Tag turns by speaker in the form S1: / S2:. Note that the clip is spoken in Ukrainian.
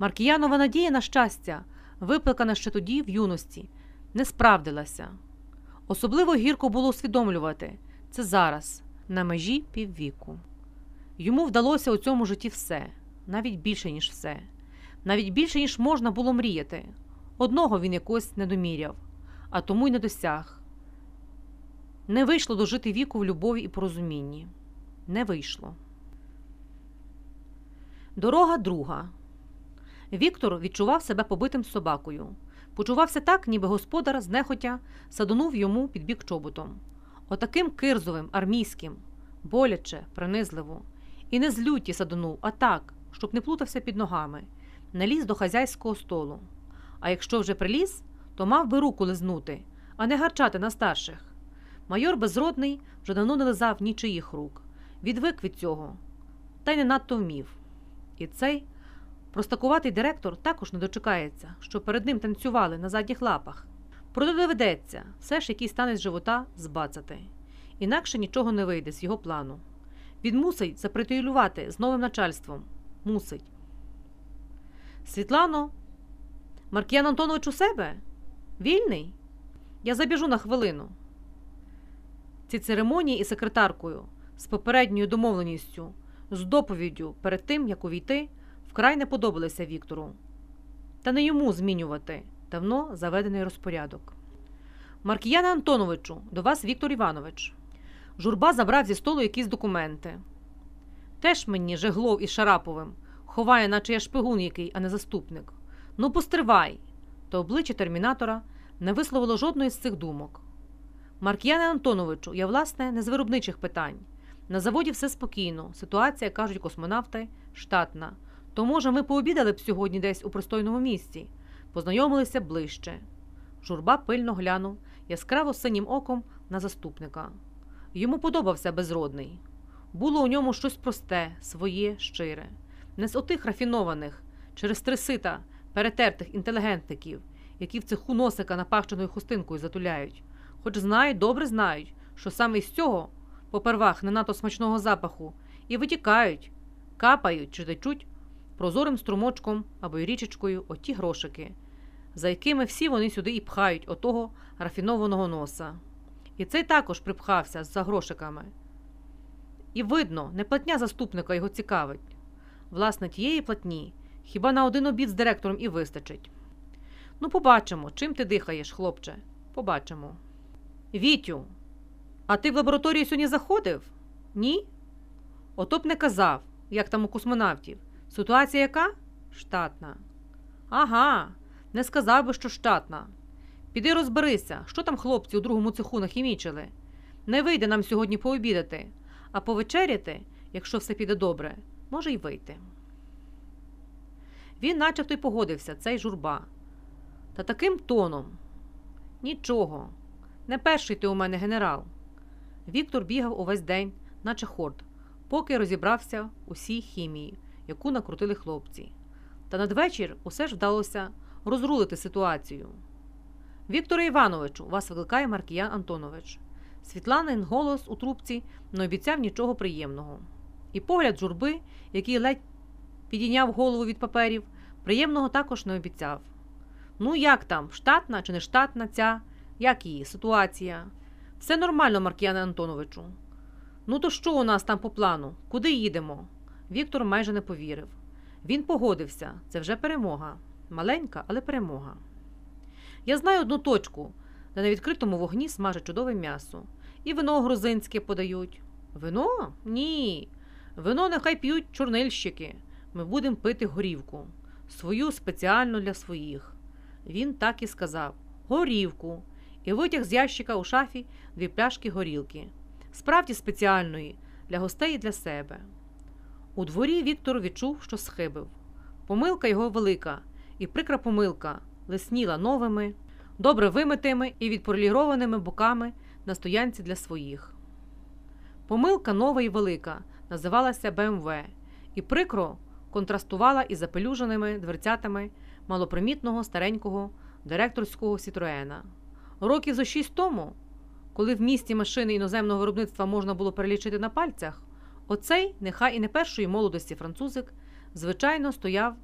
S1: Маркіянова надія на щастя, виплакана ще тоді в юності, не справдилася. Особливо гірко було усвідомлювати це зараз, на межі піввіку. Йому вдалося у цьому житті все, навіть більше, ніж все, навіть більше, ніж можна було мріяти. Одного він якось не доміряв, а тому й не досяг. Не вийшло дожити віку в любові і порозумінні. Не вийшло. Дорога друга. Віктор відчував себе побитим собакою. Почувався так, ніби господар знехотя садонув йому під бік чоботом. Отаким кирзовим, армійським, боляче, принизливо. І не з люті садонув, а так, щоб не плутався під ногами, наліз до хазяйського столу. А якщо вже приліз, то мав би руку лизнути, а не гарчати на старших. Майор безродний вже давно не лизав нічиїх рук, відвик від цього, та й не надто вмів. І цей простакуватий директор також не дочекається, що перед ним танцювали на задніх лапах. Проте доведеться все ж якийсь танець живота збацати. Інакше нічого не вийде з його плану. Він мусить запритулювати з новим начальством. Мусить. Світлано, Маркіян Антонович у себе? Вільний? Я забіжу на хвилину. Ці церемонії із секретаркою, з попередньою домовленістю, з доповіддю перед тим, як увійти, вкрай не подобалися Віктору. Та не йому змінювати давно заведений розпорядок. Маркіяне Антоновичу, до вас Віктор Іванович. Журба забрав зі столу якісь документи. Теж мені Жеглов із Шараповим, ховає, наче я шпигун який, а не заступник. Ну, постривай. То обличчя термінатора не висловило жодної з цих думок. Маркіяне Антоновичу, я, власне, не з виробничих питань. На заводі все спокійно. Ситуація, кажуть космонавти, штатна. То, може, ми пообідали б сьогодні десь у пристойному місці, познайомилися ближче. Журба пильно глянув яскраво синім оком на заступника. Йому подобався безродний. Було у ньому щось просте, своє, щире, не з отих рафінованих, через три сита перетертих інтелігентників, які в цеху носика напахченою хустинкою затуляють, хоч знають, добре знають, що саме із цього, попервах не надто смачного запаху, і витікають, капають чи течуть прозорим струмочком або й річечкою оті грошики, за якими всі вони сюди і пхають отого рафінованого носа. І цей також припхався за грошиками. І видно, не платня заступника його цікавить. Власне, тієї платні хіба на один обід з директором і вистачить. Ну, побачимо, чим ти дихаєш, хлопче. Побачимо. Вітю, а ти в лабораторію сьогодні заходив? Ні? Ото б не казав, як там у космонавтів. Ситуація яка? Штатна. Ага, не сказав би, що штатна. Піди розберися, що там хлопці у другому цеху нахімічили. Не вийде нам сьогодні пообідати, а повечеряти, якщо все піде добре, може й вийти. Він начебто й погодився, цей журба. Та таким тоном нічого. Не перший ти у мене генерал. Віктор бігав увесь день, наче хорд, поки розібрався усій хімії, яку накрутили хлопці. Та надвечір усе ж вдалося розрулити ситуацію. Вікторе Івановичу, вас викликає Маркіян Антонович. Світланин голос у трубці не обіцяв нічого приємного. І погляд журби, який ледь підійняв голову від паперів, приємного також не обіцяв. Ну, як там, штатна чи не штатна ця, як її ситуація? Все нормально, Маркіяне Антоновичу. Ну, то що у нас там по плану? Куди їдемо? Віктор майже не повірив. Він погодився це вже перемога. Маленька, але перемога. Я знаю одну точку, де на відкритому вогні смажать чудове м'ясо. І вино грузинське подають. Вино? Ні. Вино нехай п'ють чорнильщики. Ми будемо пити горівку. Свою спеціально для своїх. Він так і сказав горівку. І витяг з ящика у шафі дві пляшки горілки. Справді спеціальної, для гостей і для себе. У дворі Віктор відчув, що схибив. Помилка його велика, і прикра помилка лисніла новими, добре вимитими і відполірованими боками на стоянці для своїх. Помилка нова і велика називалася БМВ і прикро контрастувала із запелюженими дверцятами малопримітного старенького директорського Сітроена. Років за шість тому, коли в місті машини іноземного виробництва можна було перелічити на пальцях, оцей, нехай і не першої молодості французик, звичайно, стояв